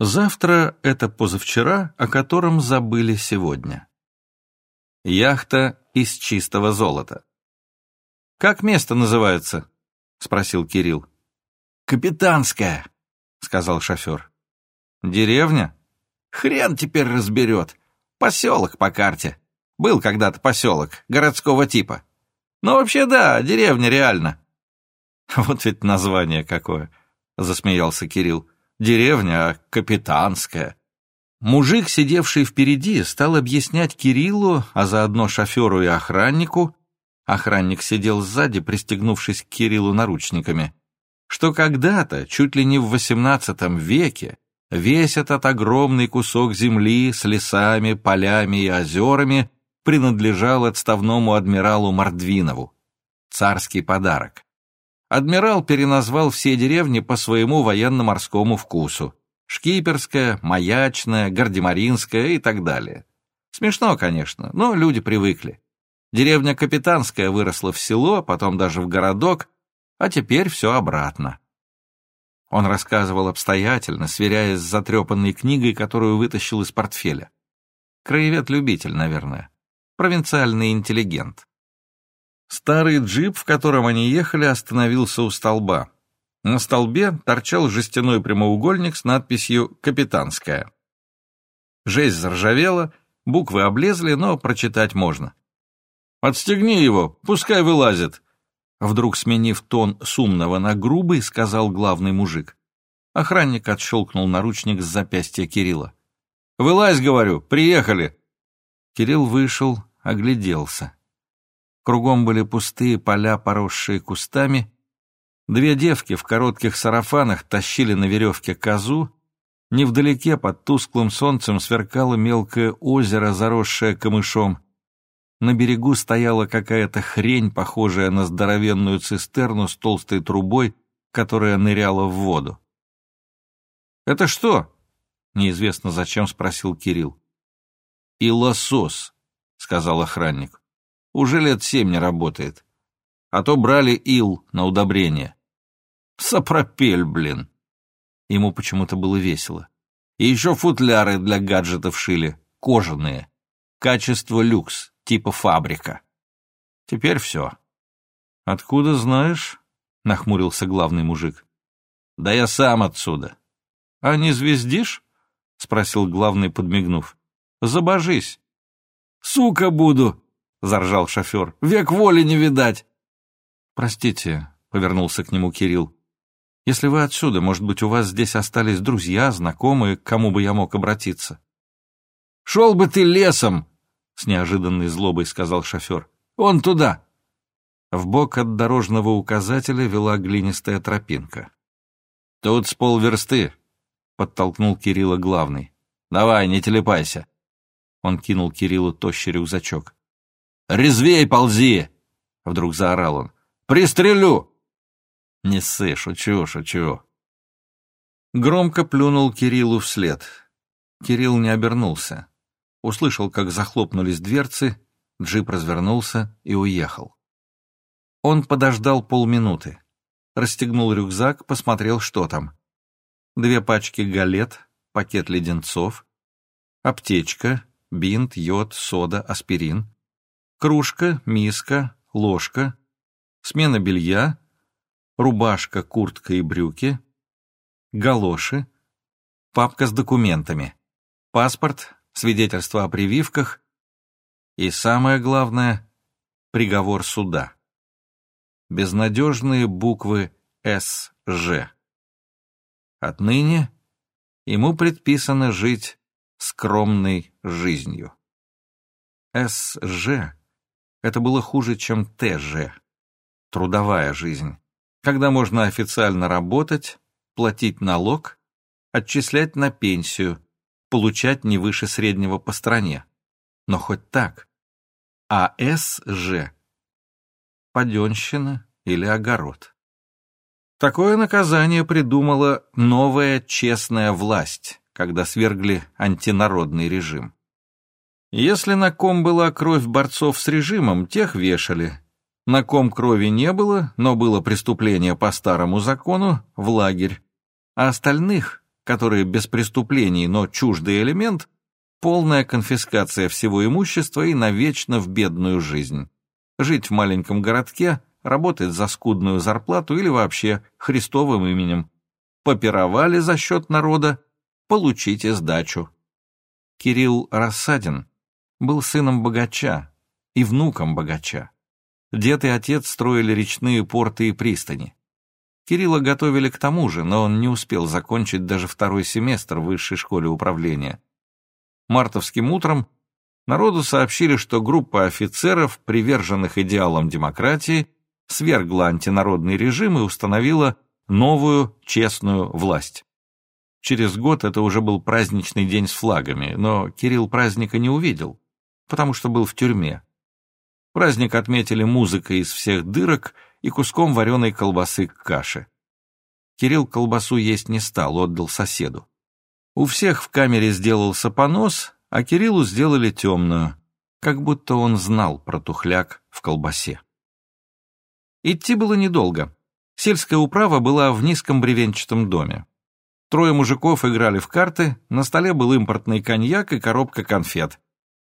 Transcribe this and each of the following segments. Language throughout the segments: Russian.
Завтра — это позавчера, о котором забыли сегодня. Яхта из чистого золота. «Как место называется?» — спросил Кирилл. «Капитанская», — сказал шофер. «Деревня?» «Хрен теперь разберет. Поселок по карте. Был когда-то поселок, городского типа. Но вообще да, деревня реально». «Вот ведь название какое!» — засмеялся Кирилл. «Деревня, капитанская». Мужик, сидевший впереди, стал объяснять Кириллу, а заодно шоферу и охраннику, охранник сидел сзади, пристегнувшись к Кириллу наручниками, что когда-то, чуть ли не в XVIII веке, весь этот огромный кусок земли с лесами, полями и озерами принадлежал отставному адмиралу Мордвинову. Царский подарок. Адмирал переназвал все деревни по своему военно-морскому вкусу. Шкиперская, Маячная, Гардемаринская и так далее. Смешно, конечно, но люди привыкли. Деревня Капитанская выросла в село, потом даже в городок, а теперь все обратно. Он рассказывал обстоятельно, сверяясь с затрепанной книгой, которую вытащил из портфеля. Краевед-любитель, наверное. Провинциальный интеллигент. Старый джип, в котором они ехали, остановился у столба. На столбе торчал жестяной прямоугольник с надписью «Капитанская». Жесть заржавела, буквы облезли, но прочитать можно. «Отстегни его, пускай вылазит», Вдруг сменив тон с умного на грубый, сказал главный мужик. Охранник отщелкнул наручник с запястья Кирилла. «Вылазь, говорю, приехали!» Кирилл вышел, огляделся. Кругом были пустые поля, поросшие кустами, Две девки в коротких сарафанах тащили на веревке козу. Невдалеке под тусклым солнцем сверкало мелкое озеро, заросшее камышом. На берегу стояла какая-то хрень, похожая на здоровенную цистерну с толстой трубой, которая ныряла в воду. «Это что?» — неизвестно зачем спросил Кирилл. «И лосос», — сказал охранник. «Уже лет семь не работает. А то брали ил на удобрение. Сапропель, блин. Ему почему-то было весело. И еще футляры для гаджетов шили, кожаные. Качество люкс, типа фабрика. Теперь все. «Откуда знаешь?» — нахмурился главный мужик. «Да я сам отсюда». «А не звездишь?» — спросил главный, подмигнув. «Забожись». «Сука буду!» — заржал шофер. «Век воли не видать!» «Простите», — повернулся к нему Кирилл. Если вы отсюда, может быть, у вас здесь остались друзья, знакомые, к кому бы я мог обратиться?» «Шел бы ты лесом!» — с неожиданной злобой сказал шофер. «Он туда!» Вбок от дорожного указателя вела глинистая тропинка. «Тут с полверсты», — подтолкнул Кирилла главный. «Давай, не телепайся». Он кинул Кириллу тощий рюкзачок. «Резвей ползи!» — вдруг заорал он. «Пристрелю!» Не ссы, шучу, шучу. Громко плюнул Кириллу вслед. Кирилл не обернулся. Услышал, как захлопнулись дверцы, джип развернулся и уехал. Он подождал полминуты. Расстегнул рюкзак, посмотрел, что там. Две пачки галет, пакет леденцов, аптечка, бинт, йод, сода, аспирин, кружка, миска, ложка, смена белья, рубашка, куртка и брюки, галоши, папка с документами, паспорт, свидетельство о прививках и, самое главное, приговор суда. Безнадежные буквы «СЖ». Отныне ему предписано жить скромной жизнью. СЖ — это было хуже, чем ТЖ — трудовая жизнь когда можно официально работать, платить налог, отчислять на пенсию, получать не выше среднего по стране. Но хоть так. А С же паденщина или огород. Такое наказание придумала новая честная власть, когда свергли антинародный режим. Если на ком была кровь борцов с режимом, тех вешали, на ком крови не было, но было преступление по старому закону, в лагерь, а остальных, которые без преступлений, но чуждый элемент, полная конфискация всего имущества и навечно в бедную жизнь. Жить в маленьком городке, работать за скудную зарплату или вообще Христовым именем. Попировали за счет народа, получите сдачу. Кирилл Рассадин был сыном богача и внуком богача. Дед и отец строили речные порты и пристани. Кирилла готовили к тому же, но он не успел закончить даже второй семестр в высшей школе управления. Мартовским утром народу сообщили, что группа офицеров, приверженных идеалам демократии, свергла антинародный режим и установила новую честную власть. Через год это уже был праздничный день с флагами, но Кирилл праздника не увидел, потому что был в тюрьме. Праздник отметили музыкой из всех дырок и куском вареной колбасы к каше. Кирилл колбасу есть не стал, отдал соседу. У всех в камере сделался понос, а Кириллу сделали темную, как будто он знал про тухляк в колбасе. Идти было недолго. Сельская управа была в низком бревенчатом доме. Трое мужиков играли в карты, на столе был импортный коньяк и коробка конфет.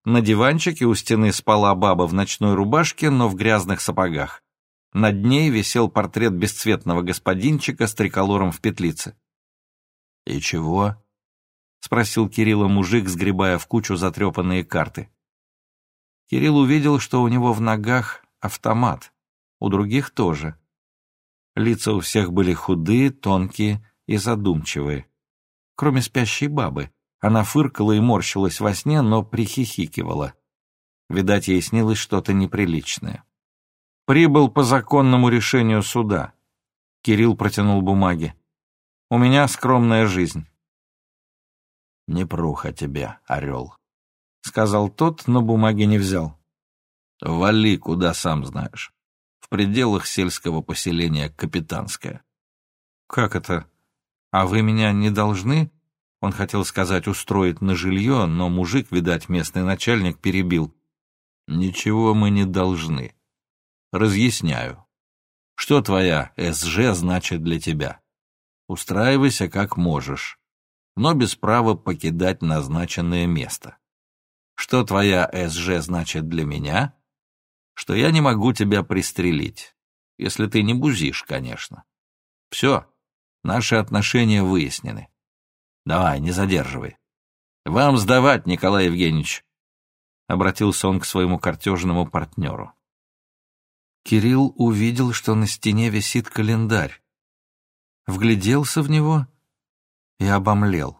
На диванчике у стены спала баба в ночной рубашке, но в грязных сапогах. Над ней висел портрет бесцветного господинчика с триколором в петлице. «И чего?» — спросил Кирилла мужик, сгребая в кучу затрепанные карты. Кирилл увидел, что у него в ногах автомат, у других тоже. Лица у всех были худые, тонкие и задумчивые. Кроме спящей бабы. Она фыркала и морщилась во сне, но прихихикивала. Видать, ей снилось что-то неприличное. Прибыл по законному решению суда. Кирилл протянул бумаги. У меня скромная жизнь. Не пруха тебе, орел, сказал тот, но бумаги не взял. Вали, куда сам знаешь. В пределах сельского поселения Капитанское. Как это? А вы меня не должны? Он хотел сказать устроить на жилье, но мужик, видать, местный начальник перебил. Ничего мы не должны. Разъясняю. Что твоя СЖ значит для тебя? Устраивайся как можешь, но без права покидать назначенное место. Что твоя СЖ значит для меня? Что я не могу тебя пристрелить, если ты не бузишь, конечно. Все, наши отношения выяснены. Давай, не задерживай. Вам сдавать, Николай Евгеньевич. Обратился он к своему картежному партнеру. Кирилл увидел, что на стене висит календарь. Вгляделся в него и обомлел.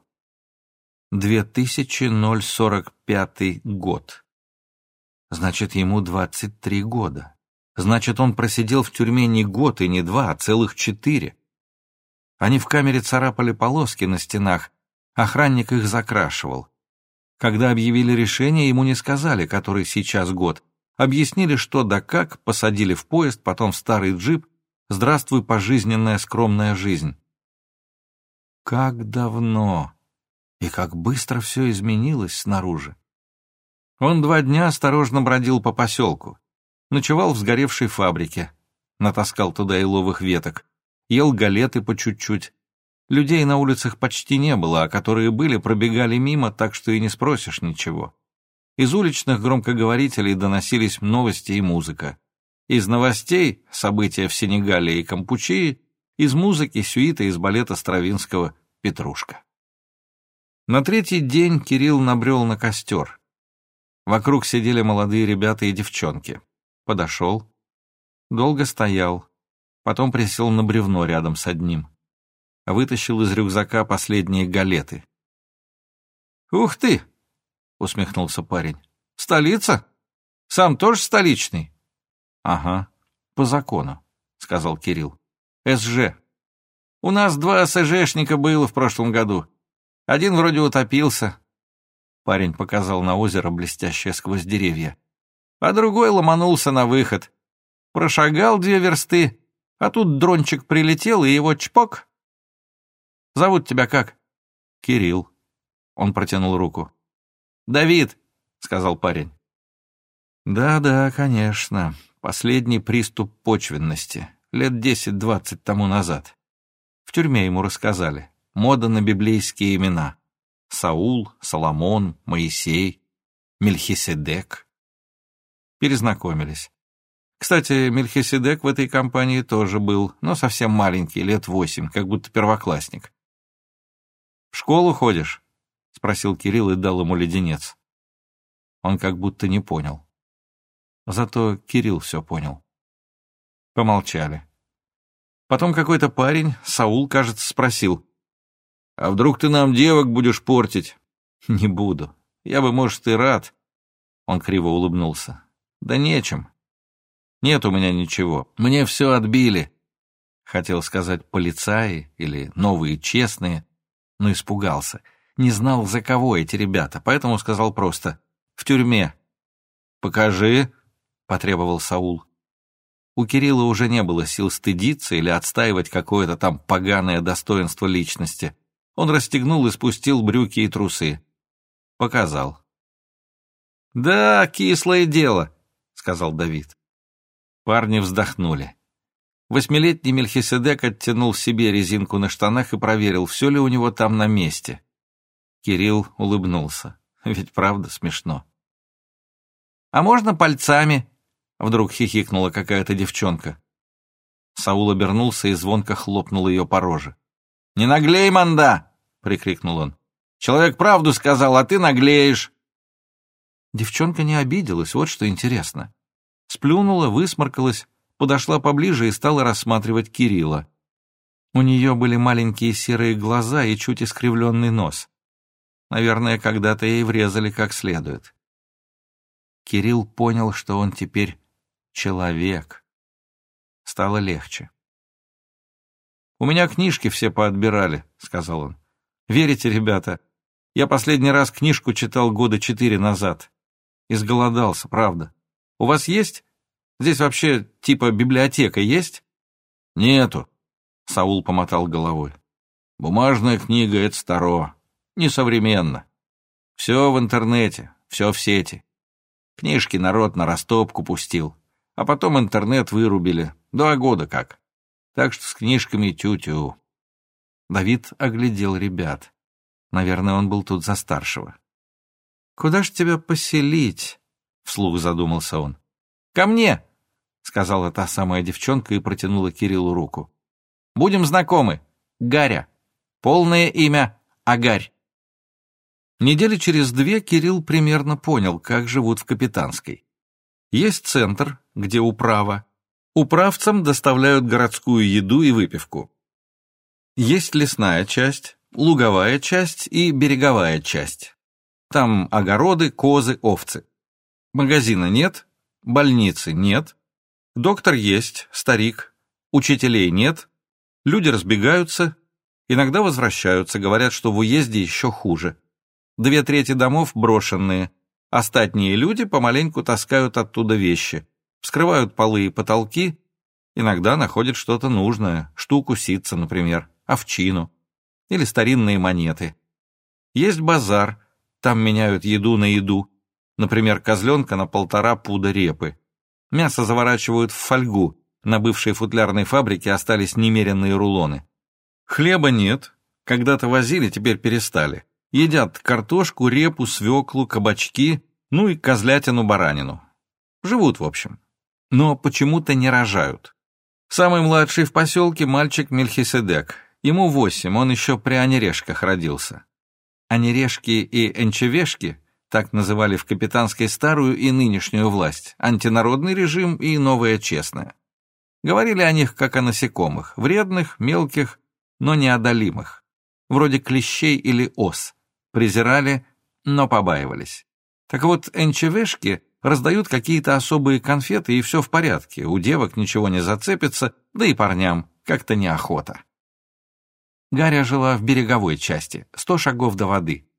2045 год. Значит, ему 23 года. Значит, он просидел в тюрьме не год и не два, а целых четыре. Они в камере царапали полоски на стенах, охранник их закрашивал. Когда объявили решение, ему не сказали, который сейчас год, Объяснили, что да как, посадили в поезд, потом в старый джип. Здравствуй, пожизненная скромная жизнь. Как давно и как быстро все изменилось снаружи. Он два дня осторожно бродил по поселку, ночевал в сгоревшей фабрике, натаскал туда еловых веток, ел галеты по чуть-чуть. Людей на улицах почти не было, а которые были, пробегали мимо, так что и не спросишь ничего. Из уличных громкоговорителей доносились новости и музыка. Из новостей — события в Сенегале и Кампучии, из музыки — сюита из балета Стравинского «Петрушка». На третий день Кирилл набрел на костер. Вокруг сидели молодые ребята и девчонки. Подошел. Долго стоял. Потом присел на бревно рядом с одним. Вытащил из рюкзака последние галеты. «Ух ты!» усмехнулся парень. Столица? Сам тоже столичный? Ага, по закону, сказал Кирилл. СЖ. У нас два СЖшника было в прошлом году. Один вроде утопился. Парень показал на озеро, блестящее сквозь деревья. А другой ломанулся на выход. Прошагал две версты, а тут дрончик прилетел, и его чпок. Зовут тебя как? Кирилл. Он протянул руку. «Давид», — сказал парень. «Да-да, конечно. Последний приступ почвенности. Лет десять-двадцать тому назад. В тюрьме ему рассказали. мода на библейские имена. Саул, Соломон, Моисей, Мельхиседек. Перезнакомились. Кстати, Мельхиседек в этой компании тоже был, но совсем маленький, лет восемь, как будто первоклассник. «В школу ходишь?» — спросил Кирилл и дал ему леденец. Он как будто не понял. Зато Кирилл все понял. Помолчали. Потом какой-то парень, Саул, кажется, спросил. «А вдруг ты нам девок будешь портить?» «Не буду. Я бы, может, и рад». Он криво улыбнулся. «Да нечем. Нет у меня ничего. Мне все отбили». Хотел сказать «полицаи» или «новые честные», но испугался. Не знал, за кого эти ребята, поэтому сказал просто «в тюрьме». «Покажи», — потребовал Саул. У Кирилла уже не было сил стыдиться или отстаивать какое-то там поганое достоинство личности. Он расстегнул и спустил брюки и трусы. Показал. «Да, кислое дело», — сказал Давид. Парни вздохнули. Восьмилетний Мельхиседек оттянул себе резинку на штанах и проверил, все ли у него там на месте. Кирилл улыбнулся. Ведь правда смешно. «А можно пальцами?» Вдруг хихикнула какая-то девчонка. Саул обернулся и звонко хлопнул ее по роже. «Не наглей, манда!» — прикрикнул он. «Человек правду сказал, а ты наглеешь!» Девчонка не обиделась, вот что интересно. Сплюнула, высморкалась, подошла поближе и стала рассматривать Кирилла. У нее были маленькие серые глаза и чуть искривленный нос. Наверное, когда-то ей врезали как следует. Кирилл понял, что он теперь человек. Стало легче. «У меня книжки все поотбирали», — сказал он. «Верите, ребята, я последний раз книжку читал года четыре назад. Изголодался, правда. У вас есть? Здесь вообще типа библиотека есть?» «Нету», — Саул помотал головой. «Бумажная книга — это старо, несовременно. Все в интернете, все в сети. Книжки народ на растопку пустил. А потом интернет вырубили. Два года как. Так что с книжками тю-тю. Давид оглядел ребят. Наверное, он был тут за старшего. «Куда ж тебя поселить?» — вслух задумался он. «Ко мне!» — сказала та самая девчонка и протянула Кириллу руку. «Будем знакомы. Гаря. Полное имя Агарь». Недели через две Кирилл примерно понял, как живут в Капитанской. Есть центр, где управа. Управцам доставляют городскую еду и выпивку. Есть лесная часть, луговая часть и береговая часть. Там огороды, козы, овцы. Магазина нет, больницы нет, доктор есть, старик, учителей нет, люди разбегаются, иногда возвращаются, говорят, что в уезде еще хуже. Две трети домов брошенные, остатние люди помаленьку таскают оттуда вещи вскрывают полы и потолки, иногда находят что-то нужное, штуку ситца, например, овчину или старинные монеты. Есть базар, там меняют еду на еду, например, козленка на полтора пуда репы. Мясо заворачивают в фольгу, на бывшей футлярной фабрике остались немеренные рулоны. Хлеба нет, когда-то возили, теперь перестали. Едят картошку, репу, свеклу, кабачки, ну и козлятину-баранину. Живут, в общем но почему-то не рожают. Самый младший в поселке мальчик Мельхиседек. Ему восемь, он еще при Анерешках родился. Анерешки и Энчевешки так называли в капитанской старую и нынешнюю власть, антинародный режим и новое честное. Говорили о них как о насекомых, вредных, мелких, но неодолимых, вроде клещей или ос. Презирали, но побаивались. Так вот, энчевешки раздают какие-то особые конфеты, и все в порядке, у девок ничего не зацепится, да и парням как-то неохота. Гаря жила в береговой части, сто шагов до воды.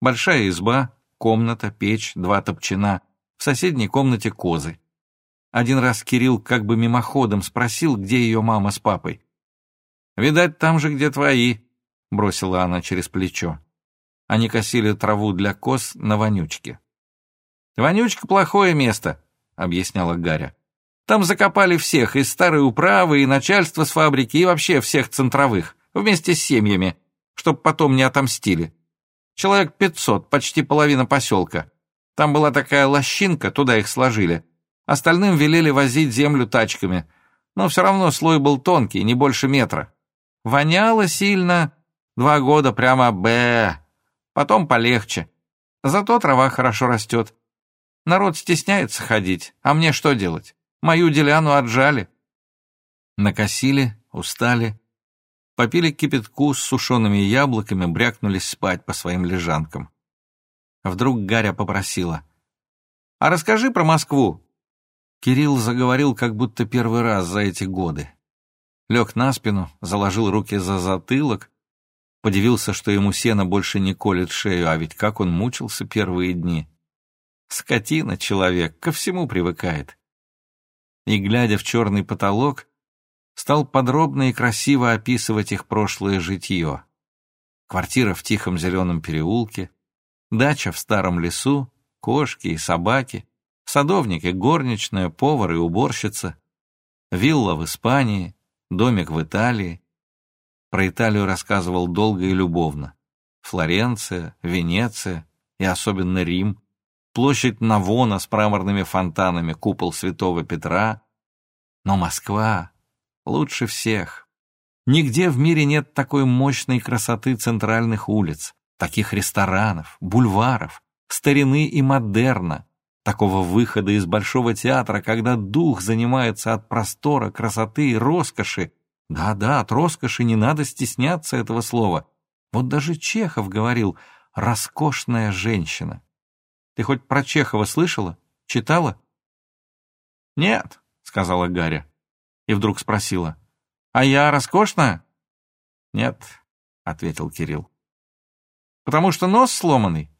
Большая изба, комната, печь, два топчина, в соседней комнате козы. Один раз Кирилл как бы мимоходом спросил, где ее мама с папой. «Видать, там же, где твои», — бросила она через плечо. Они косили траву для коз на вонючке. «Вонючка — плохое место», — объясняла Гаря. «Там закопали всех, из старой управы, и начальство с фабрики, и вообще всех центровых, вместе с семьями. чтоб потом не отомстили. Человек пятьсот, почти половина поселка. Там была такая лощинка, туда их сложили. Остальным велели возить землю тачками. Но все равно слой был тонкий, не больше метра. Воняло сильно. Два года прямо б. Потом полегче. Зато трава хорошо растет. Народ стесняется ходить, а мне что делать? Мою деляну отжали. Накосили, устали, попили кипятку с сушеными яблоками, брякнулись спать по своим лежанкам. Вдруг Гаря попросила. «А расскажи про Москву». Кирилл заговорил как будто первый раз за эти годы. Лег на спину, заложил руки за затылок, подивился, что ему сено больше не колет шею, а ведь как он мучился первые дни. Скотина человек, ко всему привыкает. И, глядя в черный потолок, стал подробно и красиво описывать их прошлое житье. Квартира в тихом зеленом переулке, дача в старом лесу, кошки и собаки, садовники, горничная, повар и уборщица, вилла в Испании, домик в Италии. Про Италию рассказывал долго и любовно. Флоренция, Венеция и особенно Рим, площадь Навона с мраморными фонтанами, купол Святого Петра. Но Москва лучше всех. Нигде в мире нет такой мощной красоты центральных улиц, таких ресторанов, бульваров, старины и модерна, такого выхода из Большого театра, когда дух занимается от простора, красоты и роскоши. Да-да, от роскоши не надо стесняться этого слова. Вот даже Чехов говорил «роскошная женщина». Ты хоть про Чехова слышала? Читала?» «Нет», — сказала Гаря. И вдруг спросила. «А я роскошная?» «Нет», — ответил Кирилл. «Потому что нос сломанный?»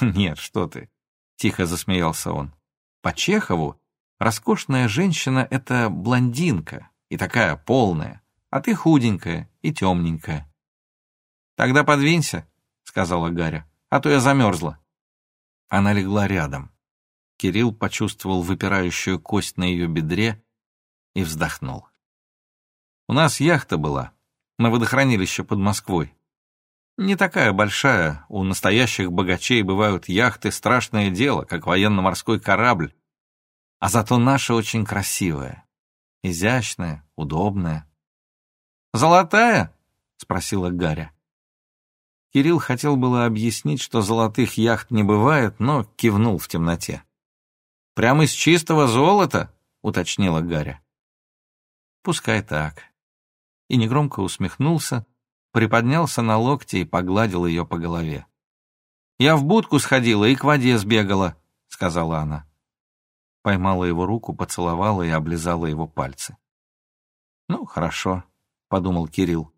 «Нет, что ты», — тихо засмеялся он. «По Чехову роскошная женщина — это блондинка и такая полная, а ты худенькая и темненькая». «Тогда подвинься», — сказала Гаря, — «а то я замерзла». Она легла рядом. Кирилл почувствовал выпирающую кость на ее бедре и вздохнул. «У нас яхта была на водохранилище под Москвой. Не такая большая, у настоящих богачей бывают яхты страшное дело, как военно-морской корабль. А зато наша очень красивая, изящная, удобная. «Золотая?» — спросила Гаря. Кирилл хотел было объяснить, что золотых яхт не бывает, но кивнул в темноте. «Прямо из чистого золота?» — уточнила Гаря. «Пускай так». И негромко усмехнулся, приподнялся на локте и погладил ее по голове. «Я в будку сходила и к воде сбегала», — сказала она. Поймала его руку, поцеловала и облизала его пальцы. «Ну, хорошо», — подумал Кирилл.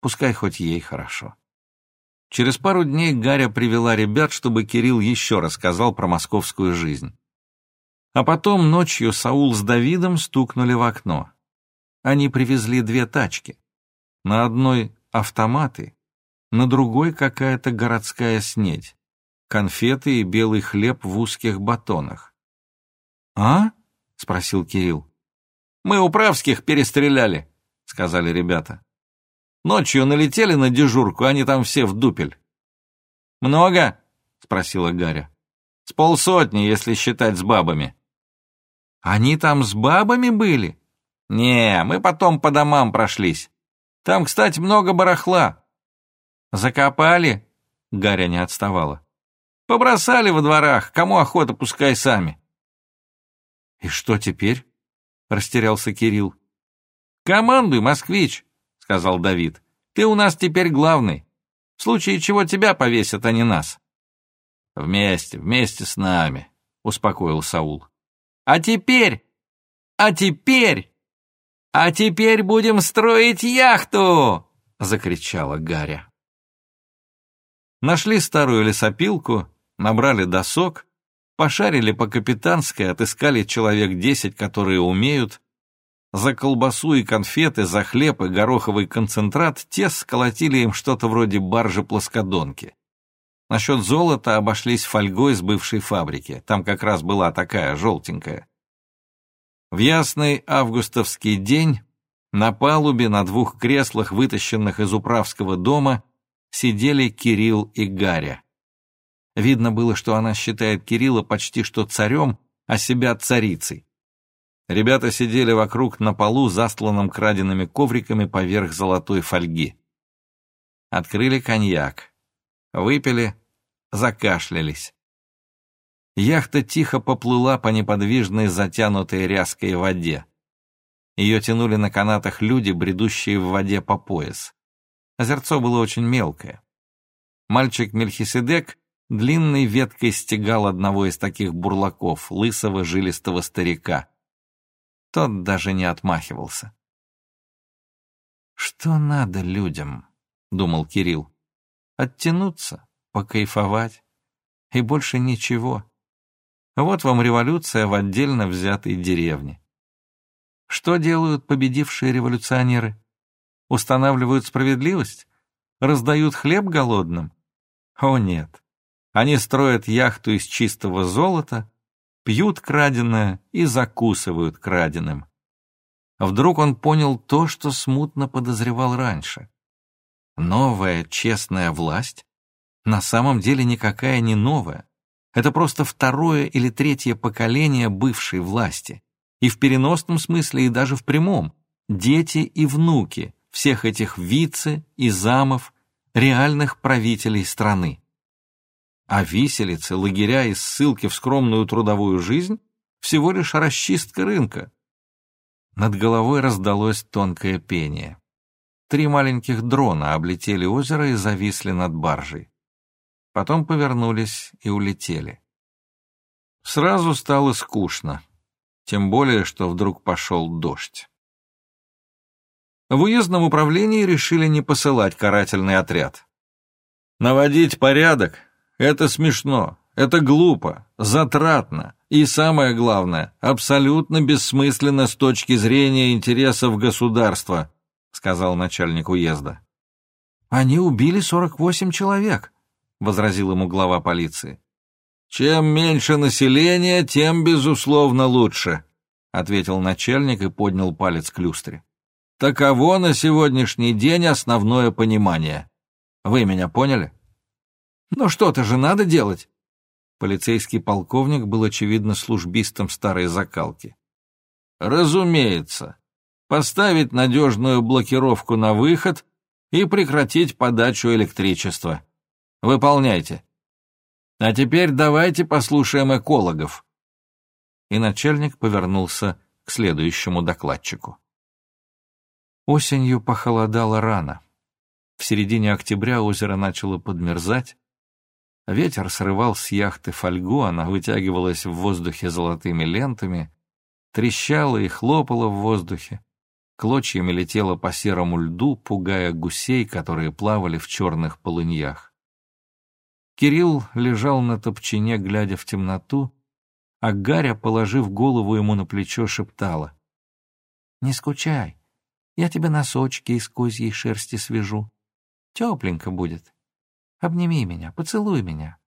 «Пускай хоть ей хорошо». Через пару дней Гаря привела ребят, чтобы Кирилл еще рассказал про московскую жизнь. А потом ночью Саул с Давидом стукнули в окно. Они привезли две тачки. На одной автоматы, на другой какая-то городская снедь, конфеты и белый хлеб в узких батонах. «А?» — спросил Кирилл. «Мы управских перестреляли», — сказали ребята. Ночью налетели на дежурку, они там все в дупель. «Много?» — спросила Гаря. «С полсотни, если считать с бабами». «Они там с бабами были?» «Не, мы потом по домам прошлись. Там, кстати, много барахла». «Закопали?» — Гаря не отставала. «Побросали во дворах, кому охота, пускай сами». «И что теперь?» — растерялся Кирилл. «Командуй, москвич!» сказал Давид. «Ты у нас теперь главный. В случае чего тебя повесят, а не нас». «Вместе, вместе с нами», — успокоил Саул. «А теперь... А теперь... А теперь будем строить яхту!» — закричала Гаря. Нашли старую лесопилку, набрали досок, пошарили по капитанской, отыскали человек десять, которые умеют, за колбасу и конфеты, за хлеб и гороховый концентрат те сколотили им что-то вроде баржи-плоскодонки. Насчет золота обошлись фольгой с бывшей фабрики. Там как раз была такая, желтенькая. В ясный августовский день на палубе на двух креслах, вытащенных из управского дома, сидели Кирилл и Гаря. Видно было, что она считает Кирилла почти что царем, а себя царицей. Ребята сидели вокруг на полу, застланном краденными ковриками поверх золотой фольги. Открыли коньяк. Выпили, закашлялись. Яхта тихо поплыла по неподвижной, затянутой ряской воде. Ее тянули на канатах люди, бредущие в воде по пояс. Озерцо было очень мелкое. Мальчик Мельхиседек длинной веткой стегал одного из таких бурлаков, лысого жилистого старика. Тот даже не отмахивался. «Что надо людям?» — думал Кирилл. «Оттянуться, покайфовать, и больше ничего. Вот вам революция в отдельно взятой деревне. Что делают победившие революционеры? Устанавливают справедливость? Раздают хлеб голодным? О нет. Они строят яхту из чистого золота, пьют краденое и закусывают краденым. Вдруг он понял то, что смутно подозревал раньше. Новая честная власть на самом деле никакая не новая. Это просто второе или третье поколение бывшей власти. И в переносном смысле, и даже в прямом. Дети и внуки всех этих вице и замов, реальных правителей страны. А виселицы, лагеря и ссылки в скромную трудовую жизнь всего лишь расчистка рынка. Над головой раздалось тонкое пение. Три маленьких дрона облетели озеро и зависли над баржей. Потом повернулись и улетели. Сразу стало скучно, тем более, что вдруг пошел дождь. В уездном управлении решили не посылать карательный отряд. Наводить порядок это смешно, это глупо, затратно и, самое главное, абсолютно бессмысленно с точки зрения интересов государства, сказал начальник уезда. Они убили 48 человек, возразил ему глава полиции. Чем меньше населения, тем, безусловно, лучше, ответил начальник и поднял палец к люстре. Таково на сегодняшний день основное понимание. Вы меня поняли? «Но что-то же надо делать!» Полицейский полковник был, очевидно, службистом старой закалки. «Разумеется. Поставить надежную блокировку на выход и прекратить подачу электричества. Выполняйте. А теперь давайте послушаем экологов». И начальник повернулся к следующему докладчику. Осенью похолодало рано. В середине октября озеро начало подмерзать, Ветер срывал с яхты фольгу, она вытягивалась в воздухе золотыми лентами, трещала и хлопала в воздухе, клочьями летела по серому льду, пугая гусей, которые плавали в черных полыньях. Кирилл лежал на топчине, глядя в темноту, а Гаря, положив голову ему на плечо, шептала. «Не скучай, я тебе носочки из козьей шерсти свяжу. Тепленько будет». Обними меня, поцелуй меня,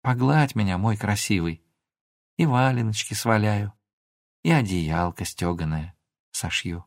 погладь меня, мой красивый. И валеночки сваляю, и одеялко стеганое сошью.